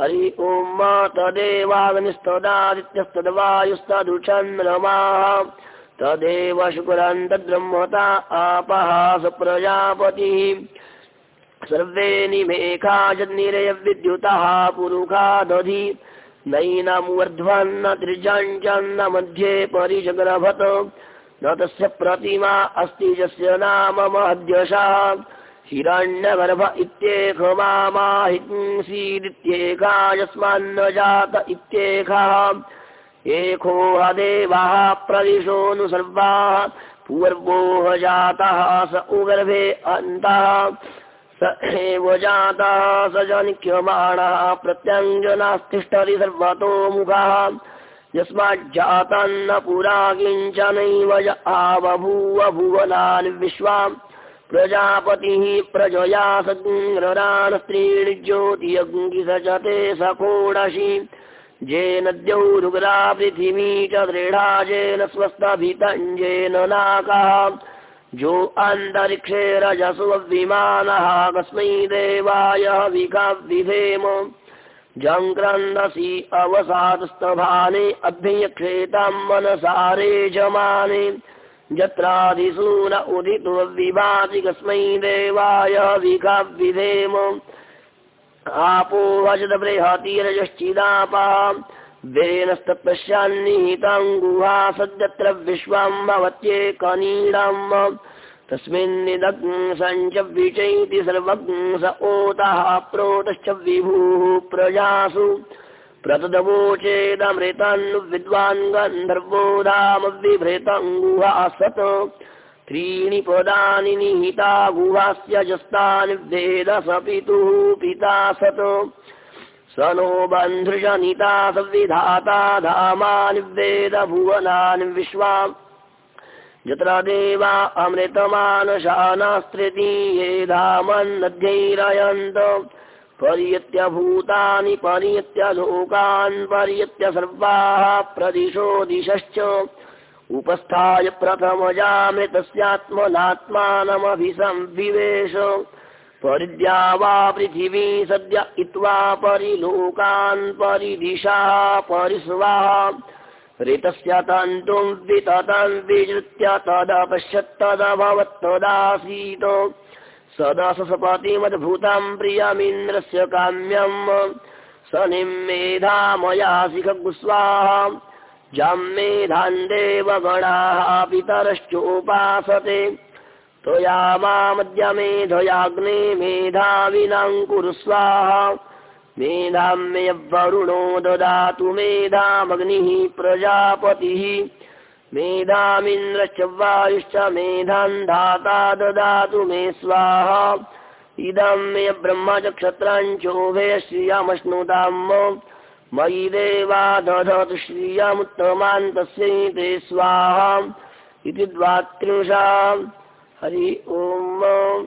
हरि ॐ तदेवाग्निस्तदादित्यस्तद्वायुस्तदुचन्द्रमाः तदेव शुकुरन् तद्ब्रह्मता आपः स प्रजापतिः सर्वे निमेखा यद्निरयविद्युतः पुरुखा दधि। नैनमुवर्ध्वन्न त्रिजञ्चन्न मध्ये परिजगरभत। न तस्य प्रतिमा अस्ति यस्य नाम महद्यशः हिरण्यगर्भ इत्येकमामाहिंसीदित्येका यस्मान्न जात इत्येकः एको हदेवाः प्रदिशोऽनुसर्वाः पूर्वोह जातः स उगर्भे अन्तः। स एव जातः स जनिक्यमाणः। प्रत्यञ्जनास्तिष्ठति सर्वतोमुखः। यस्माज्जातन्न पुरा किञ्चनैव य आवभूव भुवनानि विश्वाम्। प्रजापतिः प्रजया सङ्ग्रराणस्त्रीणि ज्योतियङ्गिसचते सकोडशी जेन द्यौरुग्रा पृथिवी च दृढा जेन स्वस्थभितञ्जेन नाकः। जो अन्तरिक्षे विमानः कस्मै देवाय विकाविधेम जङ्क्रन्दसि अवसादस्तभाने अभ्यक्षेताम् मनसारे जमाने यत्रादिषु न उदितो विभाति कस्मै देवाय विकाविधेम आपो वजद बृहतिरजश्चिदापा वेनस्तत्पश्यान्निहिताम् गुहा सद्यत्र विश्वम् भवत्येकनीडम्। तस्मिन्निदग् सञ्च विचैति सर्वज्ञ स ओतः प्रोतश्च विभुः प्रजासु प्रतदवोचेदमृतन् विद्वान् गन्धर्वो धामविभृतम् गुहासत् त्रीणि पदानि निहिता गुहास्य जस्तानि वेद स पितुः पिता सत् स नो बन्धुजनिता संविधाता धामानि वेद भुवनानि विश्वा। यत्र देवा अमृतमानशानास्त्रितीये धामन्नध्यैरयन्त पर्यत्य भूतानि पर्यत्य लोकान् पर्यत्य सर्वाः प्रदिशो दिशश्च। उपस्थाय प्रथमजामृतस्यात्मनात्मानमभिसंविवेश। परिद्या वा पृथिवी सद्य इत्वा परिलोकान् परिदिशाः परिस्वाः। ऋतस्य तन्तुम् विततम् विजृत्य तदपश्यत्तदभवत्तदासीत् सदसपतिमद्भूतम् प्रियमिन्द्रस्य काम्यम्। स निमेधामयासि खगुस्वाहा जाम्मेधान् देवगणाः पितरश्चोपासते। त्वया मामद्य मेधयाग्ने मेधाविनाम् कुरु स्वाहा मेधाम्यवरुणो ददातु मेधामग्निः प्रजापतिः मेधामिन्द्रश्च वायुश्च मेधान् धाता ददातु मे स्वाहा। इदं मे ब्रह्म च क्षत्राञ्चोभे श्रियमश्नुताम् मयि देवा दधतु श्रियमुत्तमान् तस्यै ते स्वाहा। इति द्वात्रिंशा। हरि ओम्